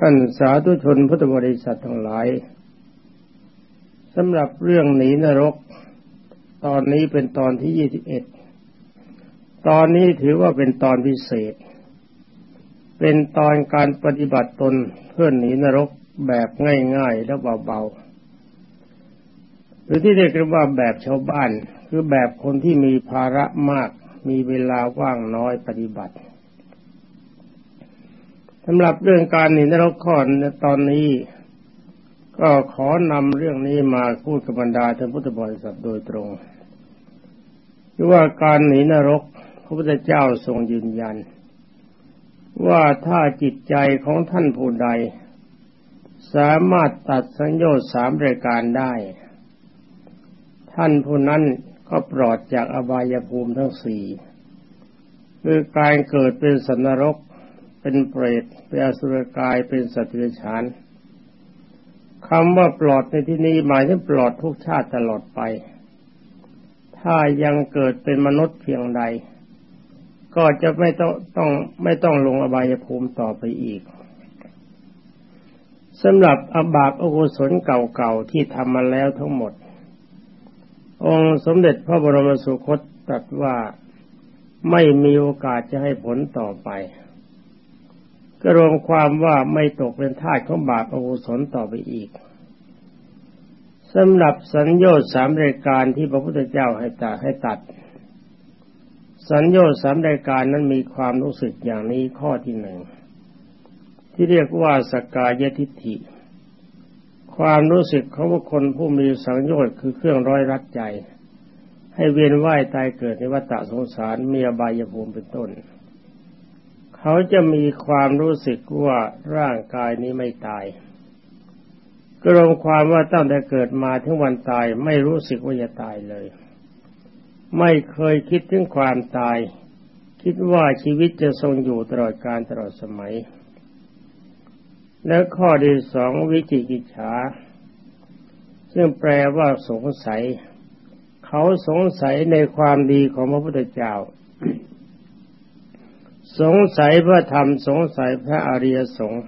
ท่านสาธุชนพุทธบริษัททั้งหลายสำหรับเรื่องหนีนรก ตอนนี้เป็นตอนที่ยี่สิบเอ็ดตอนนี้ถือว่าเป็นตอนพิเศษ เป็นตอนการปฏิบัติตนเพื่อหนีนรกแบบง่ายๆและเบาๆหรือที่เรียกว่าแบบชาวบ้าน คือแบบคนที่มีภาระมาก มีเวลาว่างน้อยปฏิบัติ สำหรับเรื่องการหนีนรกข้อตอนนี้ ก็ขอนำเรื่องนี้มาพูดกับบรรดาท่านพุทธบริษัทโดยตรงคือว่าการหนีนรก พระพุทธเจ้าทรงยืนยัน ว่าถ้าจิตใจของท่านผู้ใด สามารถตัดสัญญาสามรายการได้ ท่านผู้นั้นก็ปลอดจากอบายภูมิทั้งสี่คือการเกิดเป็นสันนรก เป็นเปรตเป็นอสุรกายเป็นสัตว์เดรัจฉานคำว่าปลอดในที่นี้หมายถึงปลอดทุกชาติตลอดไป ถ้ายังเกิดเป็นมนุษย์เพียงใด ก็จะไม่ต้องต้องไม่ต้องลงอบายภูมิต่อไปอีกสำหรับอบาปอกุศลเก่าๆที่ทำมาแล้วทั้งหมด องค์สมเด็จพระบรมสุคตตรัสว่าไม่มีโอกาสจะให้ผลต่อไป ก็รวมความว่าไม่ตกเป็นทาสของบาปอกุศลต่อไปอีกสำหรับสัญญาสามรายการที่พระพุทธเจ้าให้ตัดให้ตัด สัญญาสามรายการนั้นมีความรู้สึกอย่างนี้ข้อที่หนึ่งที่เรียกว่าสกกายทิฏฐิ ความรู้สึกของบุคคลผู้มีสังโยชน์คือเครื่องร้อยรัดใจ ให้เวียนว่ายตายเกิดในวัฏสงสารมีอบายภูมิเป็นต้น เขาจะมีความรู้สึกว่าร่างกายนี้ไม่ตาย ก็รวมความว่าตั้งแต่เกิดมาถึงวันตายไม่รู้สึกว่าจะตายเลย ไม่เคยคิดถึงความตาย คิดว่าชีวิตจะทรงอยู่ตลอดการตลอดสมัย และข้อที่สองวิจิกิจฉาซึ่งแปลว่าสงสัย เขาสงสัยในความดีของพระพุทธเจ้า สงสัยพระธรรมสงสัยพระอริยสงฆ์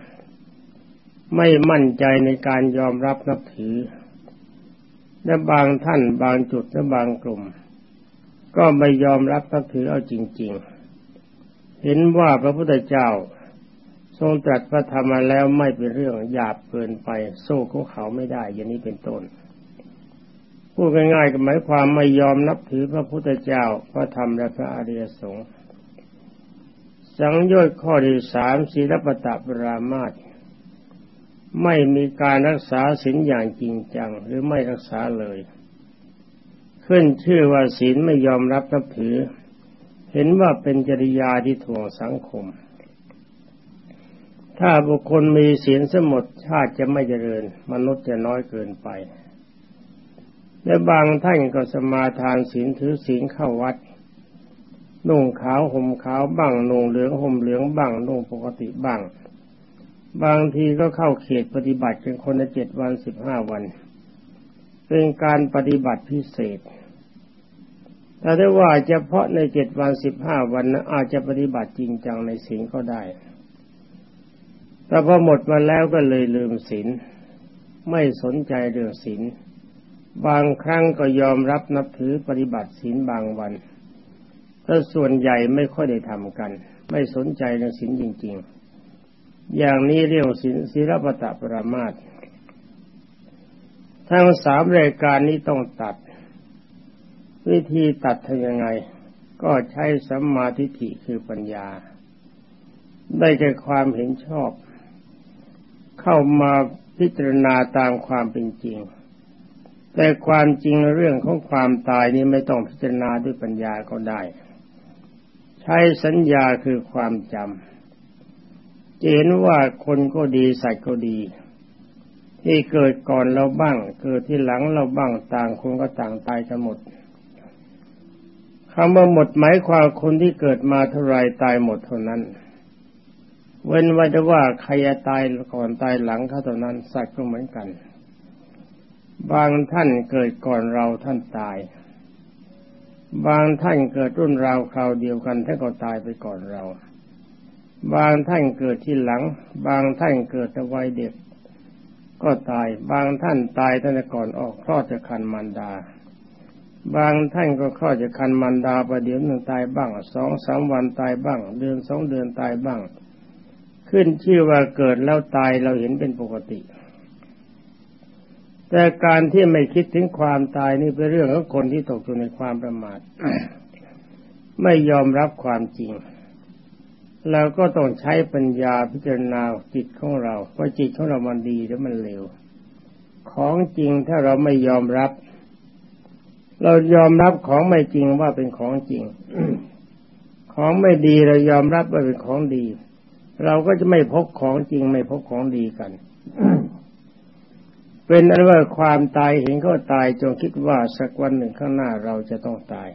ไม่มั่นใจในการยอมรับนับถือ และบางท่านบางจุดและบางกลุ่ม ก็ไม่ยอมรับนับถือเอาจริง ๆ เห็นว่าพระพุทธเจ้า ทรงตรัสพระธรรมมาแล้วไม่เป็นเรื่องหยาบเกินไปสู้ของเขาไม่ได้อย่างนี้เป็นต้นพูดง่ายๆก็หมายความไม่ยอมนับถือพระพุทธเจ้าพระธรรมและพระอริยสงฆ์ สังโยชน์ข้อที่สามศีลปตะปรามาตไม่มีการรักษาศีลอย่างจริงจัง หรือไม่รักษาเลย ขึ้นชื่อว่าศีลไม่ยอมรับนับถือ เห็นว่าเป็นจริยาที่ถ่วงสังคม ถ้าบุคคลมีศีลสมดชาติจะไม่เจริญ มนุษย์จะน้อยเกินไปและบางท่านก็สมาทานศีลถือศีลเข้าวัด นุ่งขาวห่มขาวบ้างนุ่งเหลืองห่มเหลืองบ้างนุ่งปกติบ้าง บางทีก็เข้าเขตปฏิบัติเป็นคนละเจ็ดวันสิบห้าวัน เป็นการปฏิบัติพิเศษแต่ได้ว่าเฉพาะในเจ็ดวันสิบห้าวันนะอาจจะปฏิบัติจริงจังในศีลก็ได้ แต่พอหมดมาแล้วก็เลยลืมศีลไม่สนใจเรื่องศีลบางครั้งก็ยอมรับนับถือปฏิบัติศีลบางวัน แต่ส่วนใหญ่ไม่ค่อยได้ทำกัน ไม่สนใจในศีลจริง ๆ อย่างนี้เรียกศีลศีลปตะปรามาตทั้งสามรายการนี้ต้องตัด วิธีตัดทำยังไง ก็ใช้สัมมาทิฏฐิคือปัญญา ได้แก่ความเห็นชอบ เข้ามาพิจารณาตามความเป็นจริง แต่ความจริงเรื่องของความตายนี้ไม่ต้องพิจารณาด้วยปัญญาก็ได้ ใช้สัญญาคือความจำเห็นว่าคนก็ดีสัตว์ก็ดี ที่เกิดก่อนเราบ้าง เกิดที่หลังเราบ้างต่างคนก็ต่างตายกันหมดคำว่าหมดหมายความคนที่เกิดมาเท่าไรตายหมดเท่านั้น เว้นไว้แต่ว่าใครจะตายก่อนตายหลังเขาเท่านั้น สัตว์ก็เหมือนกัน บางท่านเกิดก่อนเราท่านตาย บางท่านเกิดรุ่นราวคราวเดียวกันท่านก็ตายไปก่อนเรา บางท่านเกิดที่หลัง บางท่านเกิดในวัยเด็ก ก็ตาย บางท่านตายตั้งแต่ก่อนออกคลอดจากคันมารดา บางท่านก็คลอดจากคันมารดาประเดี๋ยวหนึ่งตายบ้างสองสามวันตายบ้าง เดือนสองเดือนตายบ้าง ขึ้นชื่อว่าเกิดแล้วตายเราเห็นเป็นปกติ แต่การที่ไม่คิดถึงความตายนี่เป็นเรื่องของคนที่ตกอยู่ในความประมาทไม่ยอมรับความจริงเราก็ต้องใช้ปัญญาพิจารณาจิตของเราว่าจิตของเรามันดีหรือมันเลวของจริงถ้าเราไม่ยอมรับ เรายอมรับของไม่จริงว่าเป็นของจริง ของไม่ดีเรายอมรับว่าเป็นของดี เราก็จะไม่พบของจริงไม่พบของดีกัน เป็นอันว่าความตายเห็นเขาตายจงคิดว่าสักวันหนึ่งข้างหน้าเราจะต้องตาย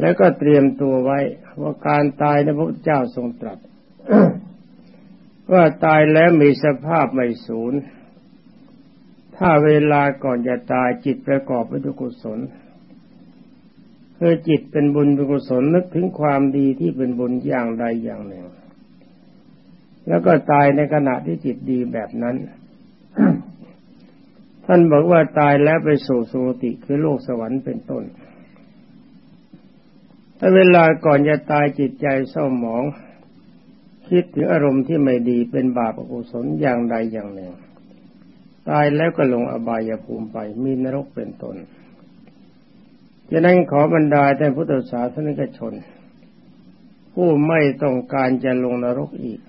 แล้วก็เตรียมตัวไว้ว่าการตายในพระพุทธเจ้าทรงตรัสว่าตายแล้วมีสภาพไม่สูญถ้าเวลาก่อนจะตายจิตประกอบไปด้วยกุศลคือจิตเป็นบุญเป็นกุศลนึกถึงความดีที่เป็นบุญอย่างใดอย่างหนึ่ง แล้วก็ตายในขณะที่จิตดีแบบนั้น ท่านบอกว่าตายแล้วไปสู่สุติคือโลกสวรรค์เป็นต้นถ้าเวลาก่อนจะตายจิตใจเศร้าหมอง คิดถึงอารมณ์ที่ไม่ดีเป็นบาปอกุศลอย่างใดอย่างหนึ่ง ตายแล้วก็ลงอบายภูมิไปมีนรกเป็นต้นจะนั้นขอบรรดาแต่พุทธศาสนิกชน ผู้ไม่ต้องการจะลงนรกอีก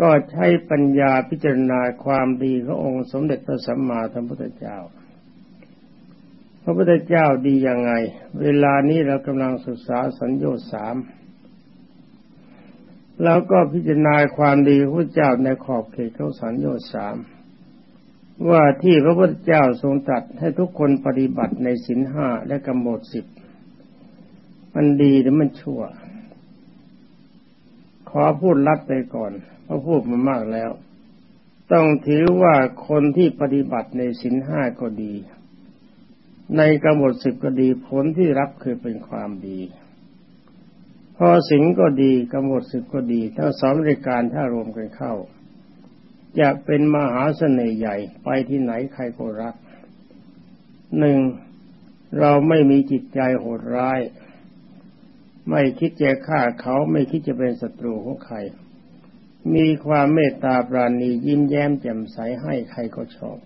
ก็ใช้ปัญญาพิจารณาความดีขององค์สมเด็จพระสัมมาสัมพุทธเจ้า พระพุทธเจ้าดียังไง เวลานี้เรากำลังศึกษาสัญญาสามแล้วก็พิจารณาความดีพระเจ้าในขอบเขตของสัญญาสามว่าที่พระพุทธเจ้าทรงตรัสให้ทุกคนปฏิบัติในสินห้าและกำหนดสิบมันดีหรือมันชั่ว ขอพูดลัดไปก่อน เพราะพูดมามากแล้ว ต้องถือว่าคนที่ปฏิบัติในสินห้าก็ดี ในกำหนดสิบก็ดีผลที่รับคือเป็นความดี พอสิงก็ดีกำหนดสิบก็ดีถ้าสองรายการถ้ารวมกันเข้าจะเป็นมหาเสน่ห์ใหญ่ไปที่ไหนใครก็รักหนึ่งเราไม่มีจิตใจโหดร้าย ไม่คิดจะฆ่าเขาไม่คิดจะเป็นศัตรูของใคร มีความเมตตาปราณียิ้มแย้มแจ่มใสให้ใครก็ชอบ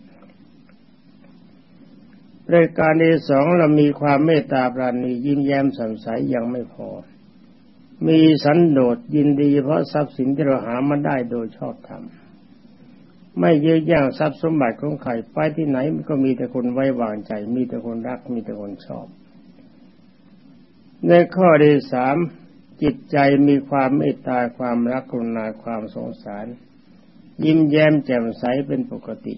รายการที่สองเรามีความเมตตาปราณียิ้มแย้มสดใสยังไม่พอ มีสันโดษยินดีเพราะทรัพย์สินที่เราหามาได้โดยชอบธรรมไม่เยอะแย่งทรัพย์สมบัติของใครไปที่ไหนมันก็มีแต่คนไว้วางใจ มีแต่คนรักมีแต่คนชอบ ในข้อที่สาม จิตใจมีความเมตตาความรักกรุณาความสงสาร ยิ้มแย้มแจ่มใสเป็นปกติ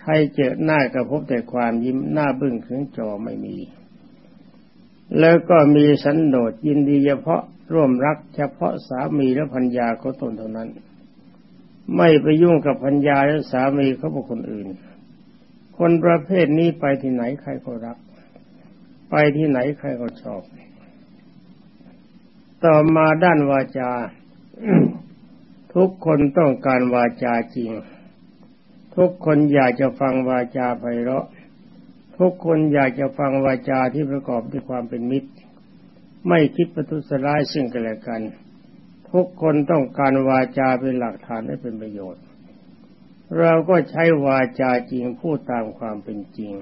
ใครเจอหน้าก็พบแต่ความยิ้มหน้าบึ้งถึงจอไม่มี แล้วก็มีสันโดษยินดีเฉพาะร่วมรักเฉพาะสามีและพัญญาเขาตนเท่านั้น ไม่ไปยุ่งกับพัญญาและสามีเขาบุคคลอื่น คนประเภทนี้ไปที่ไหนใครก็รัก ไปที่ไหนใครก็ชอบ ต่อมาด้านวาจา ทุกคนต้องการวาจาจริง ทุกคนอยากจะฟังวาจาไพเราะ ทุกคนอยากจะฟังวาจาที่ประกอบด้วยความเป็นมิตร ไม่คิดประทุษร้ายซึ่งกันและกัน ทุกคนต้องการวาจาเป็นหลักฐานให้เป็นประโยชน์ เราก็ใช้วาจาจริงพูดตามความเป็นจริง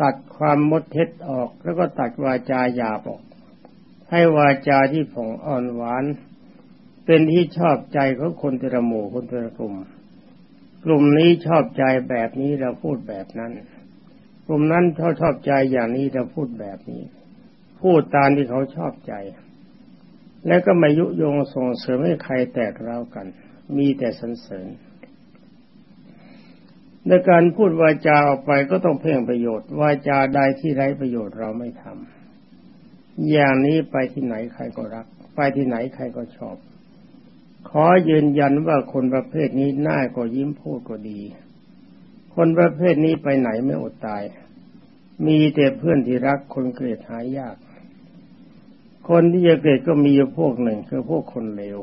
ตัดความมดเท็จออกแล้วก็ตัดวาจาหยาบออก ให้วาจาที่ผ่องอ่อนหวาน เป็นที่ชอบใจของคนต่ละหมู่คนต่ละกลุ่ม กลุ่มนี้ชอบใจแบบนี้เราพูดแบบนั้น กลุ่มนั้นเขาชอบใจอย่างนี้เราพูดแบบนี้ พูดตามที่เขาชอบใจ แล้วก็ม่ยุยงส่งเสริมให้ใครแตกเร้ากัน มีแต่สรรเสริญในการพูดวาจาออกไปก็ต้องเพ่งประโยชน์ วาจาใดที่ไร้ประโยชน์เราไม่ทำ อย่างนี้ไปที่ไหนใครก็รัก ไปที่ไหนใครก็ชอบ ขอยืนยันว่าคนประเภทนี้หน้าก็ยิ้มพูดก็ดี คนประเภทนี้ไปไหนไม่อดตาย มีแต่เพื่อนที่รักคนเกลียดหายยาก คนที่จะเกิดก็มีอยู่พวกหนึ่งคือพวกคนเลว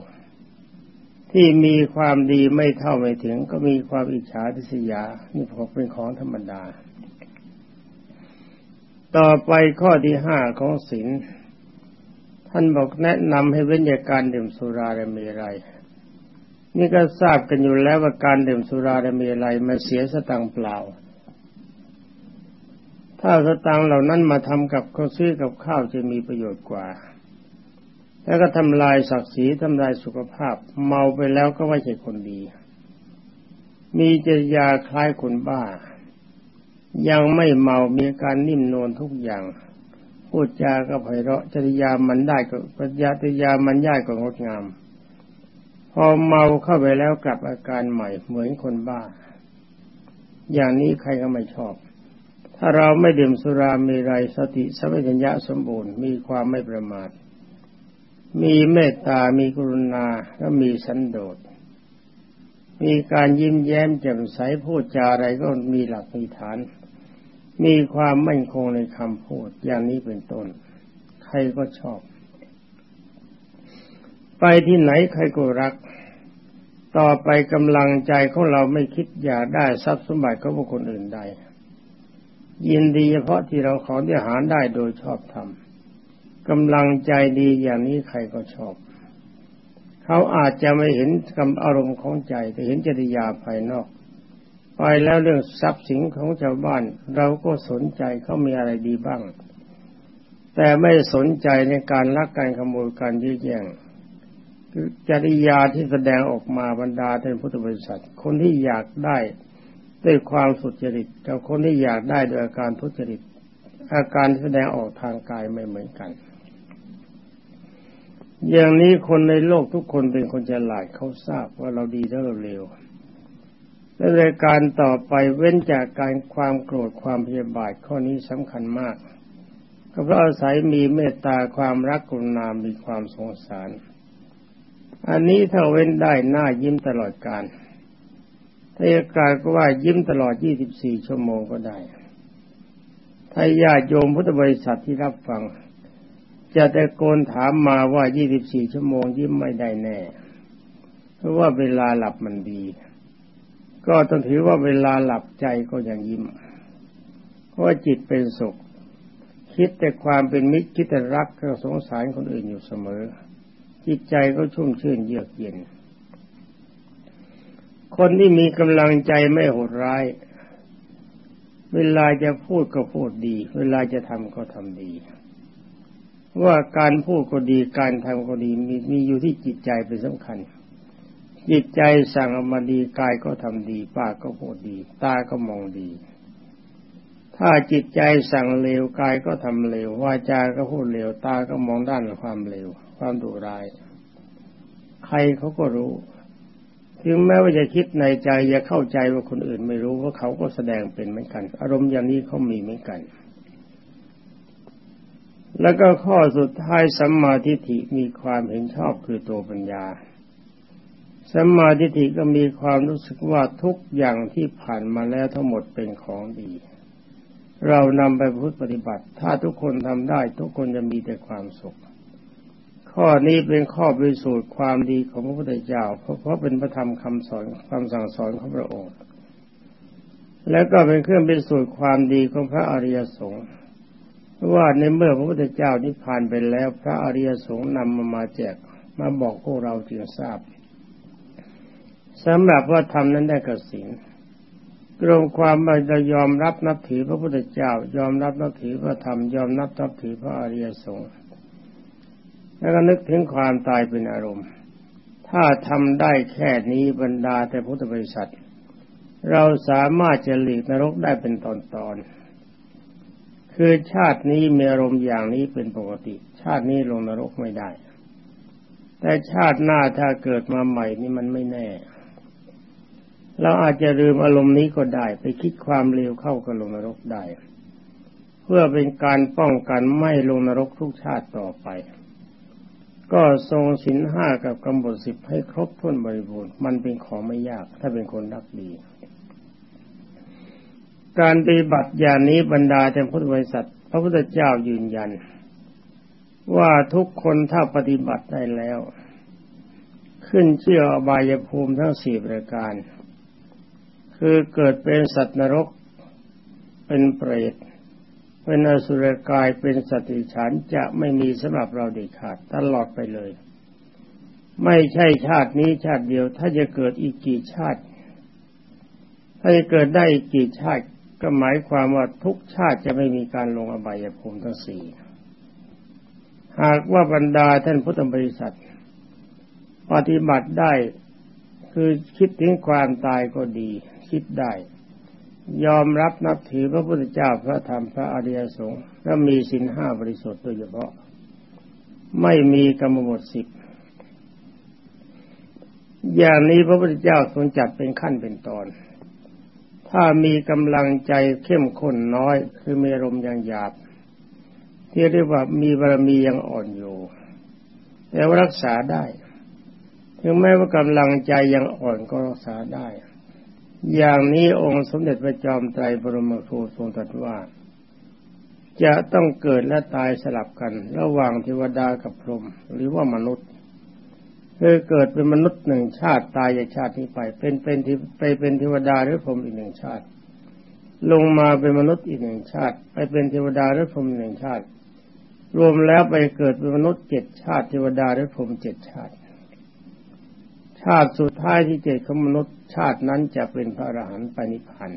ที่มีความดีไม่เท่าไม่ถึงก็มีความอิจฉาทิษยา นี่พอเป็นของธรรมดา ต่อไปข้อที่ห้าของศีลท่านบอกแนะนำให้เว้นจากการดื่มสุราและเมรัยนี่ก็ทราบกันอยู่แล้วว่าการดื่มสุราและเมรัยมันเสียสตังเปล่า ถ้าสตังเหล่านั้นมาทำกับเขาซื้อกับข้าวจะมีประโยชน์กว่า แล้วก็ทำลายศักดิ์ศรีทำลายสุขภาพ เมาไปแล้วก็ไม่ใช่คนดี มีจริยาคล้ายคนบ้า ยังไม่เมามีการนิ่มนวลทุกอย่างพูดจาก็ไพเราะจริยามันได้ก็ปัญญาจริยามันย่ายก็งดงาม พอเมาเข้าไปแล้วกลับอาการใหม่เหมือนคนบ้า อย่างนี้ใครก็ไม่ชอบ ถ้าเราไม่ดื่มสุรามีไรสติสัมปชัญญะสมบูรณ์มีความไม่ประมาท มีเมตตา มีกรุณาและมีสันโดษมีการยิ้มแย้มแจ่มใสพูดจาอะไรก็มีหลักมีฐาน มีความมั่นคงในคำพูดอย่างนี้เป็นต้น ใครก็ชอบ ไปที่ไหนใครก็รัก ต่อไปกำลังใจของเราไม่คิดอยากได้ทรัพย์สมบัติของบุคคลอื่นใด ยินดีเฉพาะที่เราขอที่หาได้โดยชอบธรรมกำลังใจดีอย่างนี้ใครก็ชอบ เขาอาจจะไม่เห็นกำอารมณ์ของใจแต่เห็นจริยาภายนอก ไปแล้วเรื่องทรัพย์สินของชาวบ้าน เราก็สนใจเขามีอะไรดีบ้าง แต่ไม่สนใจในการลักการขโมยการยื้อแย่งจริยาที่แสดงออกมาบรรดาท่านพุทธบริษัท คนที่อยากได้ด้วยความสุจริตกับคนที่อยากได้โดยอาการทุจริต อาการแสดงออกทางกายไม่เหมือนกัน อย่างนี้คนในโลกทุกคนเป็นคนฉลาดเขาทราบว่าเราดีแล้วเราเลว และรายการต่อไปเว้นจากการความโกรธความพยาบาทข้อนี้สำคัญมาก ก็เพราะอาศัยมีเมตตาความรักกรุณามีความสงสาร อันนี้ถ้าเว้นได้หน้ายิ้มตลอดการถ้าอากาศก็ว่ายิ้มตลอด 24 ชั่วโมงก็ได้ ถ้าญาติโยมพุทธบริษัทที่รับฟัง จะตะโกนถามมาว่า 24 ชั่วโมงยิ้มไม่ได้แน่ เพราะว่าเวลาหลับมันดี ก็ต้องถือว่าเวลาหลับใจก็ยังยิ้มเพราะจิตเป็นสุข คิดแต่ความเป็นมิตรคิดแต่รักก็สงสารคนอื่นอยู่เสมอ จิตใจก็ชุ่มชื่นเยือกเย็น คนที่มีกำลังใจไม่โหดร้าย เวลาจะพูดก็พูดดี เวลาจะทำก็ทำดี ว่าการพูดก็ดีการทำก็ดีมีมีอยู่ที่จิตใจเป็นสำคัญ จิตใจสั่งออกมาดีกายก็ทำดีปากก็พูดดี ตาก็มองดี ถ้าจิตใจสั่งเลวกายก็ทำเลววาจาก็พูดเลวตาก็มองด้านความเลวความดุร้าย ใครเขาก็รู้ถึงแม้ว่าจะคิดในใจอย่าเข้าใจว่าคนอื่นไม่รู้ว่าเขาก็แสดงเป็นเหมือนกัน อารมณ์อย่างนี้เขามีเหมือนกัน แล้วก็ข้อสุดท้ายสัมมาทิฏฐิมีความเห็นชอบคือตัวปัญญา สัมมาทิฏฐิก็มีความรู้สึกว่าทุกอย่างที่ผ่านมาแล้วทั้งหมดเป็นของดี เรานำไปพุทธปฏิบัติ ถ้าทุกคนทำได้ ทุกคนจะมีแต่ความสุข ข้อนี้เป็นข้อพิสูจน์ความดีของพระพุทธเจ้า เพราะเพราะเป็นพระธรรมคำสอนคำสั่งสอนของพระองค์ และก็เป็นเครื่องพิสูจน์ความดีของพระอริยสงฆ์ว่าในเมื่อพระพุทธเจ้านิพพานไปแล้ว พระอริยสงฆ์นำมามาแจกมาบอกพวกเราจึงทราบ สำหรับว่าทำนั้นได้กสินกรมความว่าจะยอมรับนับถือพระพุทธเจ้า ยอมรับนับถือพระธรรมยอมนับนับถือพระอริยสงฆ์แล้วก็นึกถึงความตายเป็นอารมณ์ ถ้าทำได้แค่นี้บรรดาแต่พุทธบริษัท เราสามารถจะหลีกนรกได้เป็นตอนๆคือชาตินี้มีอารมณ์อย่างนี้เป็นปกติ ชาตินี้ลงนรกไม่ได้ แต่ชาติหน้าถ้าเกิดมาใหม่นี่มันไม่แน่ เราอาจจะลืมอารมณ์นี้ก็ได้ ไปคิดความเร็วเข้ากับลงนรกได้ เพื่อเป็นการป้องกันไม่ลงนรกทุกชาติต่อไป ก็ทรงสินห้ากับกำหนดสิบให้ครบถ้วนบริบูรณ์มันเป็นของไม่ยาก ถ้าเป็นคนรักดี การปฏิบัติอย่างนี้บรรดาแต่พุทธบริษัทพระพุทธเจ้ายืนยัน ว่าทุกคนถ้าปฏิบัติได้แล้ว ขึ้นเชื่ออบายภูมิทั้งสี่ประการ คือเกิดเป็นสัตว์นรก เป็นเปรต เป็นอสุรกายเป็นสติฉันจะไม่มีสำหรับเราเด็ดขาดตลอดไปเลย ไม่ใช่ชาตินี้ชาติเดียว ถ้าจะเกิดอีกกี่ชาติ ถ้าจะเกิดได้อีกกี่ชาติ ก็หมายความว่าทุกชาติจะไม่มีการลงอบายภูมิทั้งสี่หากว่าบรรดาท่านพุทธบริษัท ปฏิบัติได้คือคิดถึงความตายก็ดี คิดได้ ยอมรับนับถือพระพุทธเจ้าพระธรรมพระอริยสงฆ์และมีสินห้าบริสุทธิ์โดยเฉพาะ ไม่มีกรรมบทสิบอย่างนี้พระพุทธเจ้าทรงจัดเป็นขั้นเป็นตอน ถ้ามีกำลังใจเข้มข้นน้อย คือมีอารมณ์ยังหยาบ ที่เรียกว่ามีบารมียังอ่อนอยู่แต่ว่ารักษาได้ ถึงแม้ว่ากำลังใจยังอ่อนก็รักษาได้ อย่างนี้องค์สมเด็จพระจอมไตรบรมครูทรงตรัสว่า จะต้องเกิดและตายสลับกัน ระหว่างเทวดากับพรหมหรือว่ามนุษย์คือเกิดเป็นมนุษย์หนึ่งชาติตายจากชาตินี้ไป เป็นเป็นที่ไปเป็นเทวดาหรือพรหมอีกหนึ่งชาติ ลงมาเป็นมนุษย์อีกหนึ่งชาติ ไปเป็นเทวดาหรือพรหมหนึ่งชาติ รวมแล้วไปเกิดเป็นมนุษย์เจ็ดชาติเทวดาหรือพรหมเจ็ดชาติ ชาติสุดท้ายที่เจ็ดของมนุษย์ ชาตินั้นจะเป็นพระอรหันต์ไปนิพพาน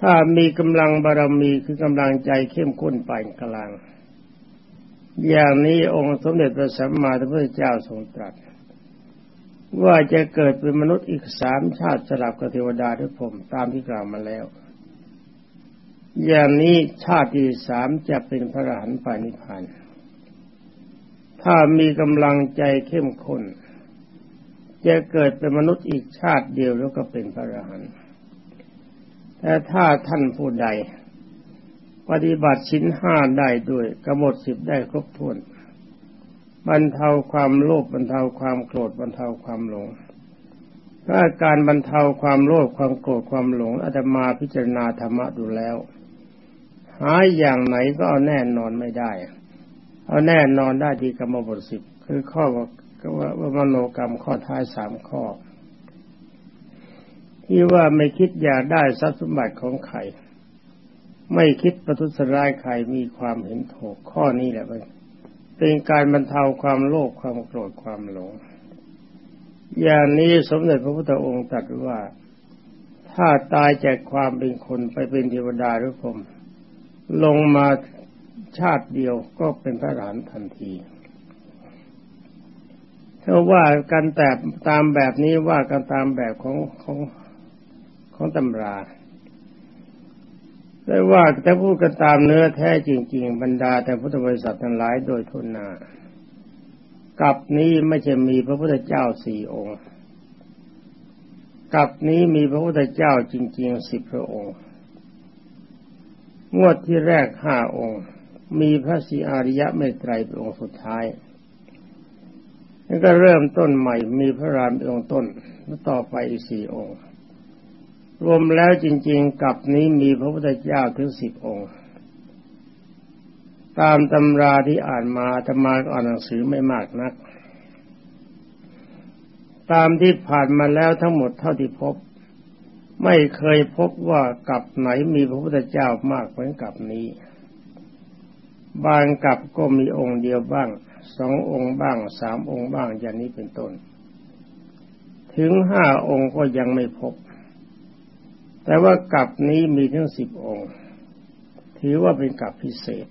ถ้ามีกำลังบารมีคือกำลังใจเข้มข้นปานกลาง อย่างนี้องค์สมเด็จพระสัมมาสัมพุทธเจ้าทรงตรัส ว่าจะเกิดเป็นมนุษย์อีกสามชาติสลับกับเทวดาทุกผมตามที่กล่าวมาแล้ว อย่างนี้ชาติที่สามจะเป็นพระอรหันต์ไปนิพพาน ถ้ามีกำลังใจเข้มข้นจะเกิดเป็นมนุษย์อีกชาติเดียวแล้วก็เป็นพระอรหันต์แต่ถ้าท่านผู้ใด ปฏิบัติชิ้นห้าได้ด้วยกำหนดสิบได้ครบถ้วนบรรเทาความโลภบรรเทาความโกรธบรรเทาความหลงถ้าการบรรเทาความโลภความโกรธความหลงอาตมาพิจารณาธรรมะดูแล้ว หายอย่างไหนก็แน่นอนไม่ได้ เอาแน่นอนได้ที่กรรมบทสิบคือข้อว่ามโนกรรมข้อท้ายสามข้อ ที่ว่าไม่คิดอยากได้ทรัพย์สมบัติของใครไม่คิดประทุษร้ายใครมีความเห็นถูกข้อนี้แหละเป็นการบรรเทาความโลภความโกรธความหลง อย่างนี้สมเด็จพระพุทธองค์ตรัสว่าถ้าตายจากความเป็นคนไปเป็นเทวดาหรือผม ลงมา ชาติเดียวก็เป็นพระหลานทันทีถ้าว่ากันแต่ตามแบบนี้ว่ากันตามแบบของของของตำราแต่ว่าแต่พูดกันตามเนื้อแท้จริง ๆ บรรดา แต่พุทธบริษัททั้งหลายโดยทุนนากับนี้ไม่จะมีพระพุทธเจ้าสี่องค์กับนี้มีพระพุทธเจ้าจริง ๆ สิบพระองค์ งวดที่แรกห้าองค์ มีพระสีอาริยะเมตไตรเป็นองค์สุดท้ายแล้วก็เริ่มต้นใหม่มีพระรามเป็นองค์ต้นแล้วต่อไปอีกสี่องค์ รวมแล้วจริง ๆ กับนี้มีพระพุทธเจ้าถึงสิบองค์ ตามตำราที่อ่านมาธรรมาอ่านหนังสือไม่มากนัก ตามที่ผ่านมาแล้วทั้งหมดเท่าที่พบ ไม่เคยพบว่ากับไหนมีพระพุทธเจ้ามากเหมือนกับนี้ บางกับก็มีองค์เดียวบ้างสององค์บ้างสามองค์บ้างอย่างนี้เป็นต้น ถึงห้าองค์ก็ยังไม่พบ แต่ว่ากับนี้มีทั้งสิบองค์ ถือว่าเป็นกับพิเศษ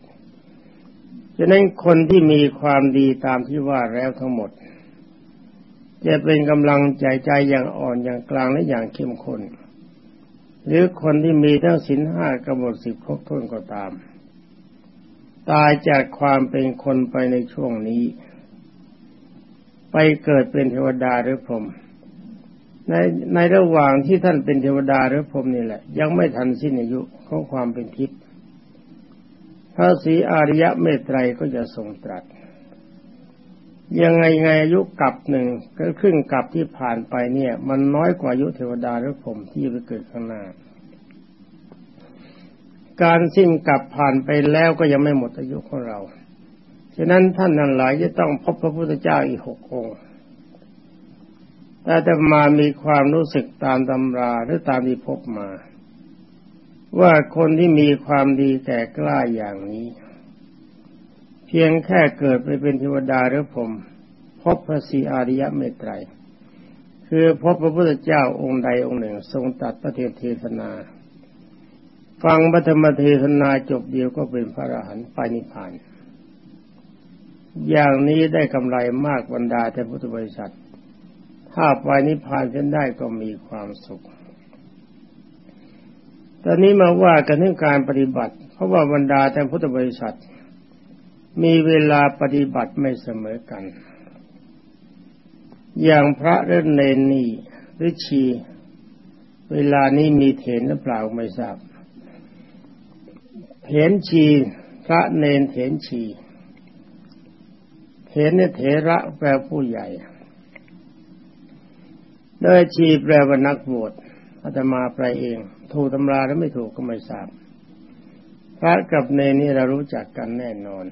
ฉะนั้นคนที่มีความดีตามที่ว่าแล้วทั้งหมด จะเป็นกำลังใจใจอย่างอ่อนอย่างกลางและอย่างเข้มข้นหรือคนที่มีทั้งสินห้ากำหนดสิบครบถ้วนก็ตาม ตายจากความเป็นคนไปในช่วงนี้ ไปเกิดเป็นเทวดาหรือพรหมในในระหว่างที่ท่านเป็นเทวดาหรือพรหมนี่แหละ ยังไม่ทันสิ้นอายุของความเป็นทิพย์พระศรีอาริยะเมตไตรก็จะทรงตรัส ยังไงไงอายุกับหนึ่งก็ครึ่งกับที่ผ่านไปเนี่ย มันน้อยกว่าอายุเทวดาหรือผมที่ไปเกิดข้างหน้า การสิ้นกลับผ่านไปแล้วก็ยังไม่หมดอายุของเรา ฉะนั้นท่านนั้นหลายจะต้องพบพระพุทธเจ้าอีกหกองค์แต่จะมามีความรู้สึกตามตำราหรือตามที่พบมา ว่าคนที่มีความดีแก่กล้าอย่างนี้ เพียงแค่เกิดไปเป็นเทวดาหรือผม พบพระสีอาริยะเมตไตรคือพบพระพุทธเจ้าองค์ใดองค์หนึ่ง ทรงตัดพระเทศนา ฟังพระธรรมเทศนาจบเดียวก็เป็นพระอรหันต์ไปนิพพาน อย่างนี้ได้กำไรมากบรรดาแต่พุทธบริษัท ถ้าไปนิพพานกันได้ก็มีความสุข ตอนนี้มาว่ากันเรื่องการปฏิบัติ เพราะว่าบรรดาแต่พุทธบริษัท มีเวลาปฏิบัติไม่เสมอกัน อย่างพระเรนเนนนี่หรือชี เวลานี้มีเถนหรือเปล่าไม่ทราบ เถนชีพระเนนเถนชีเถนเนี่ยเถระแปลผู้ใหญ่โดยชีแปลว่านักบวชอาตมาแปลเอง ถูกตำราหรือไม่ถูกก็ไม่ทราบพระกับเนนี่เรารู้จักกันแน่นอน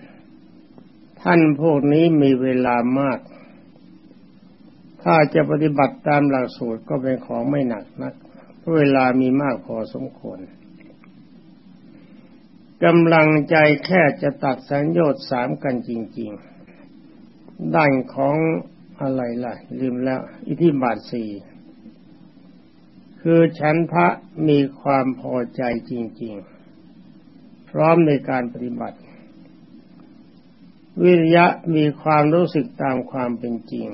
ท่านพวกนี้มีเวลามาก ถ้าจะปฏิบัติตามหลักสูตรก็เป็นของไม่หนักนักเพราะเวลามีมากพอสมควร กำลังใจแค่จะตัดสัญญาสามกันจริง ๆ ด้านของอะไรล่ะ ลืมแล้ว อิทธิบาทสี่คือฉันทะมีความพอใจจริง ๆ พร้อมในการปฏิบัติ วิริยะมีความรู้สึกตามความเป็นจริง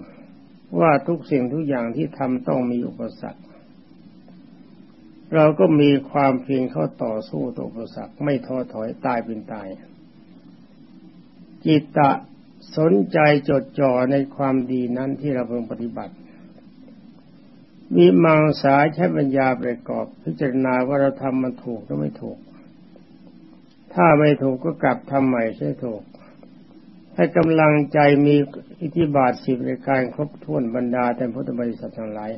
ว่าทุกสิ่งทุกอย่างที่ทำต้องมีอุปสรรค เราก็มีความเพียรเข้าต่อสู้ต่ออุปสรรคไม่ท้อถอยตายเป็นตาย จิตตะสนใจจดจ่อในความดีนั้นที่เราเพิ่งปฏิบัติมีมังสาใช้ปัญญาประกอบ พิจารณาว่าเราทำมันถูกหรือไม่ถูก ถ้าไม่ถูกก็กลับทำใหม่ใช่ถูก ให้กำลังใจมีอิทธิบาทสิบในการครบถ้วนบรรดาแต่พุทธบริษัททั้งหลาย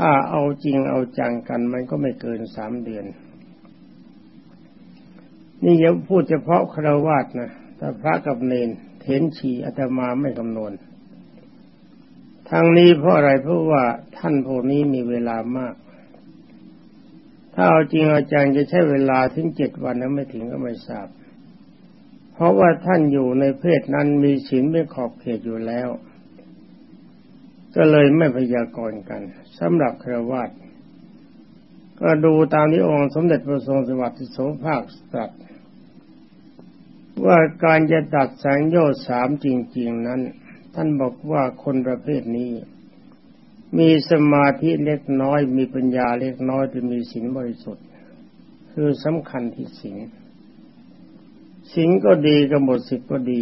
ถ้าเอาจริงเอาจังกันมันก็ไม่เกินสามเดือน นี่ยังพูดเฉพาะคราวาสนะแต่พระกับเนนเถนชีอาตมาไม่กำนวนทางนี้เพราะอะไรเพราะว่าท่านพวกนี้มีเวลามาก ถ้าเอาจริงเอาจังจะใช้เวลาถึงเจ็ดวันนั้นไม่ถึงก็ไม่ทราบ เพราะว่าท่านอยู่ในเพศนั้นมีศีลไม่ขอบเขตอยู่แล้ว ก็เลยไม่พยากรณ์กันสำหรับครวาตก็ดูตามที่องค์สมเด็จพระทรงสวัสดิ์โสภาคตรัสว่าการจะตัดสังโยชน์สามจริง ๆนั้น ท่านบอกว่าคนประเภทนี้ มีสมาธิเล็กน้อย มีปัญญาเล็กน้อยจะมีศีลบริสุทธิ์ คือสำคัญที่ศีลสิงก็ดีกับหมดสิบก็ดี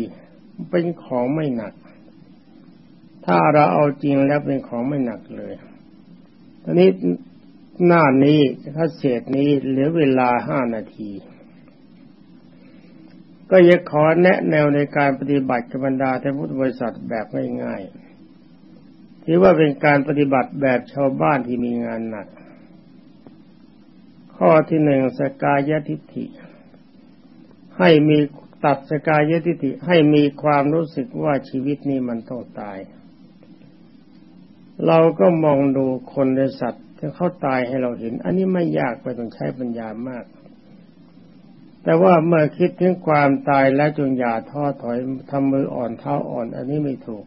เป็นของไม่หนัก ถ้าเราเอาจริงแล้วเป็นของไม่หนักเลย ตอนนี้หน้านี้ถ้าเศษนี้เหลือเวลาห้านาที ก็จะขอแนะแนวในการปฏิบัติกับบรรดาท่านพุทธบริษัทแบบง่ายๆที่ว่าเป็นการปฏิบัติแบบชาวบ้านที่มีงานหนัก ข้อที่หนึ่งสกายทิฏฐิ ให้มีตัดสกายทิฏฐิให้มีความรู้สึกว่าชีวิตนี้มันต้องตาย เราก็มองดูคนในสัตว์ที่เขาตายให้เราเห็น อันนี้ไม่ยากไปต้องใช้ปัญญามาก แต่ว่าเมื่อคิดถึงความตายแล้วจงอย่าท้อถอยทำมืออ่อนเท้าอ่อน อันนี้ไม่ถูก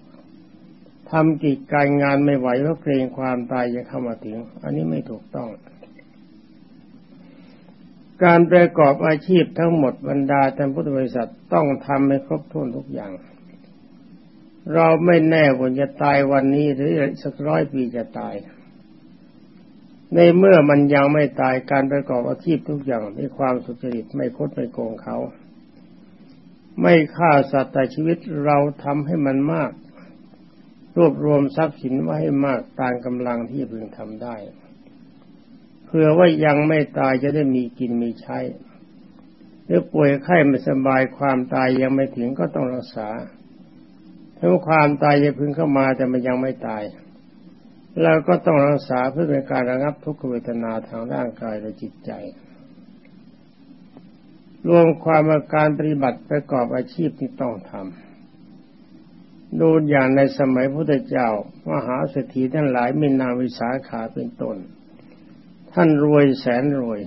ทำกิจการงานไม่ไหวเพราะเกรงความตายจะเข้ามาถึง อันนี้ไม่ถูกต้อง การประกอบอาชีพทั้งหมดบรรดาท่านพุทธบริษัทต้องทำให้ครบถ้วนทุกอย่าง เราไม่แน่ว่าจะตายวันนี้หรือสักร้อยปีจะตาย ในเมื่อมันยังไม่ตายการประกอบอาชีพทุกอย่างด้ความสุจริตไม่คดไม่โกงเขา ไม่ฆ่าสัตว์แต่ชีวิตเราทำให้มันมาก รวบรวมทรัพย์สินไว้ให้มากตามกำลังที่พึงทำได้เพื่อว่ายังไม่ตายจะได้มีกินมีใช้หรือป่วยไข้ไม่สบายความตายยังไม่ถึงก็ต้องรักษา ถ้าความตายจะพึงเข้ามาแต่มันยังไม่ตายเราก็ต้องรักษาเพื่อเป็นการระงับทุกขเวทนาทางร่างกายและจิตใจ รวมความาการปฏิบัติประกอบอาชีพที่ต้องทำดูอย่างในสมัยพุทธเจ้ามหาเศรษฐีทั้งหลายมีนาวิสาขาเป็นต้น ท่านรวยแสนรวย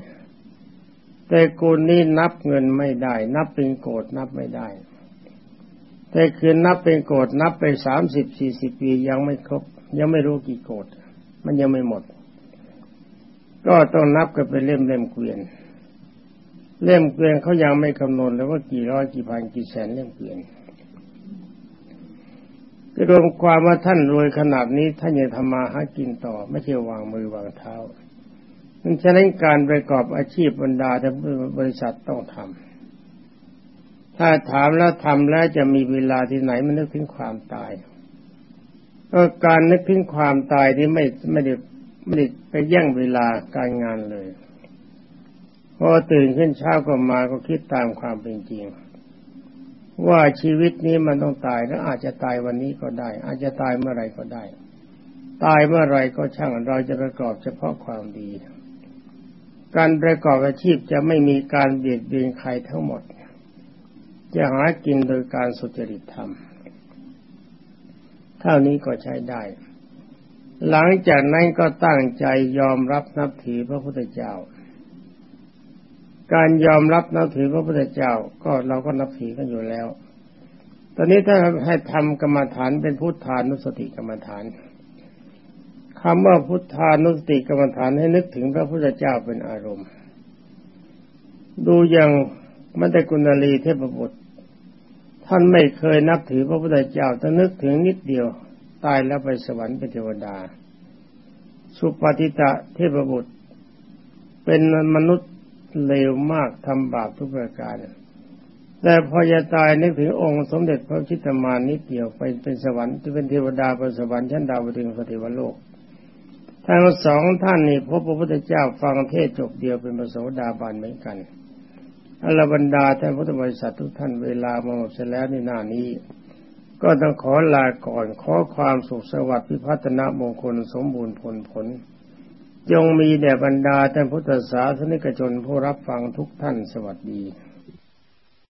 แต่กูนี้นับเงินไม่ได้ นับเป็นโกดนับไม่ได้ แต่คือนับเป็นโกดนับไปสามสิบสี่สิบปียังไม่ครบ ยังไม่รู้กี่โกดมันยังไม่หมด ก็ต้องนับกันเป็นเล่มเล่มเกวียน เล่มเกวียนเขายังไม่คำนวณเลยว่ากี่ร้อยกี่พันกี่แสนเล่มเกวียนรวมความว่าท่านรวยขนาดนี้ท่านยังทำมาหากินต่อ ไม่ใช่วางมือวางเท้าดังนั้นการประกอบอาชีพบรรดาแต่บริษัทต้องทำ ถ้าถามแล้วทำแล้วจะมีเวลาที่ไหนมันนึกถึงความตายก็การนึกถึงความตายที่ไม่ไม่ได้ไม่ได้ไปแย่งเวลาการงานเลยพอตื่นขึ้นเช้าก็มาก็คิดตามความเป็นจริง ว่าชีวิตนี้มันต้องตายแล้วอาจจะตายวันนี้ก็ได้ อาจจะตายเมื่อไรก็ได้ ตายเมื่อไรก็ช่างเราจะประกอบเฉพาะความดี การประกอบอาชีพจะไม่มีการเบียดเบียนใครทั้งหมด จะหากินโดยการสุจริตธรรม เท่านี้ก็ใช้ได้ หลังจากนั้นก็ตั้งใจยอมรับนับถือพระพุทธเจ้า การยอมรับนับถือพระพุทธเจ้าก็เราก็นับถือกันอยู่แล้ว ตอนนี้ถ้าให้ทำกรรมฐานเป็นพุทธานุสติกรรมฐานคำว่าพุทธานุสติกรรมฐานให้นึกถึงพระพุทธเจ้าเป็นอารมณ์ ดูอย่างมัตตกุณลีเทพบุตร ท่านไม่เคยนับถือพระพุทธเจ้าแต่นึกถึงนิดเดียว ตายแล้วไปสวรรค์เป็นเทวดา สุปฏิตะเทพบุตร เป็นมนุษย์เลวมากทำบาปทุกประการแต่พอจะตายนึกถึงองค์สมเด็จพระชิตมานิดเดียวไปเป็นสวรรค์ที่เป็นเทวดาเป็นสวรรค์ชั้นดาวดึงสติวโลกทั้งสองท่านนี้พบพระพุทธเจ้าฟังเทศจบเดียวเป็นพระโสดาบันเหมือนกัน อรบรรดาท่านพุทธบริษัททุกท่านเวลามาหมดเสแล้วในหน้านี้ ก็ต้องขอลาก่อนขอความสุขสวัสดิ์พิพัฒนามงคลสมบูรณ์ผลผล จงมีแด่บรรดาท่านพุทธศาสนิกชนผู้รับฟังทุกท่านสวัสดี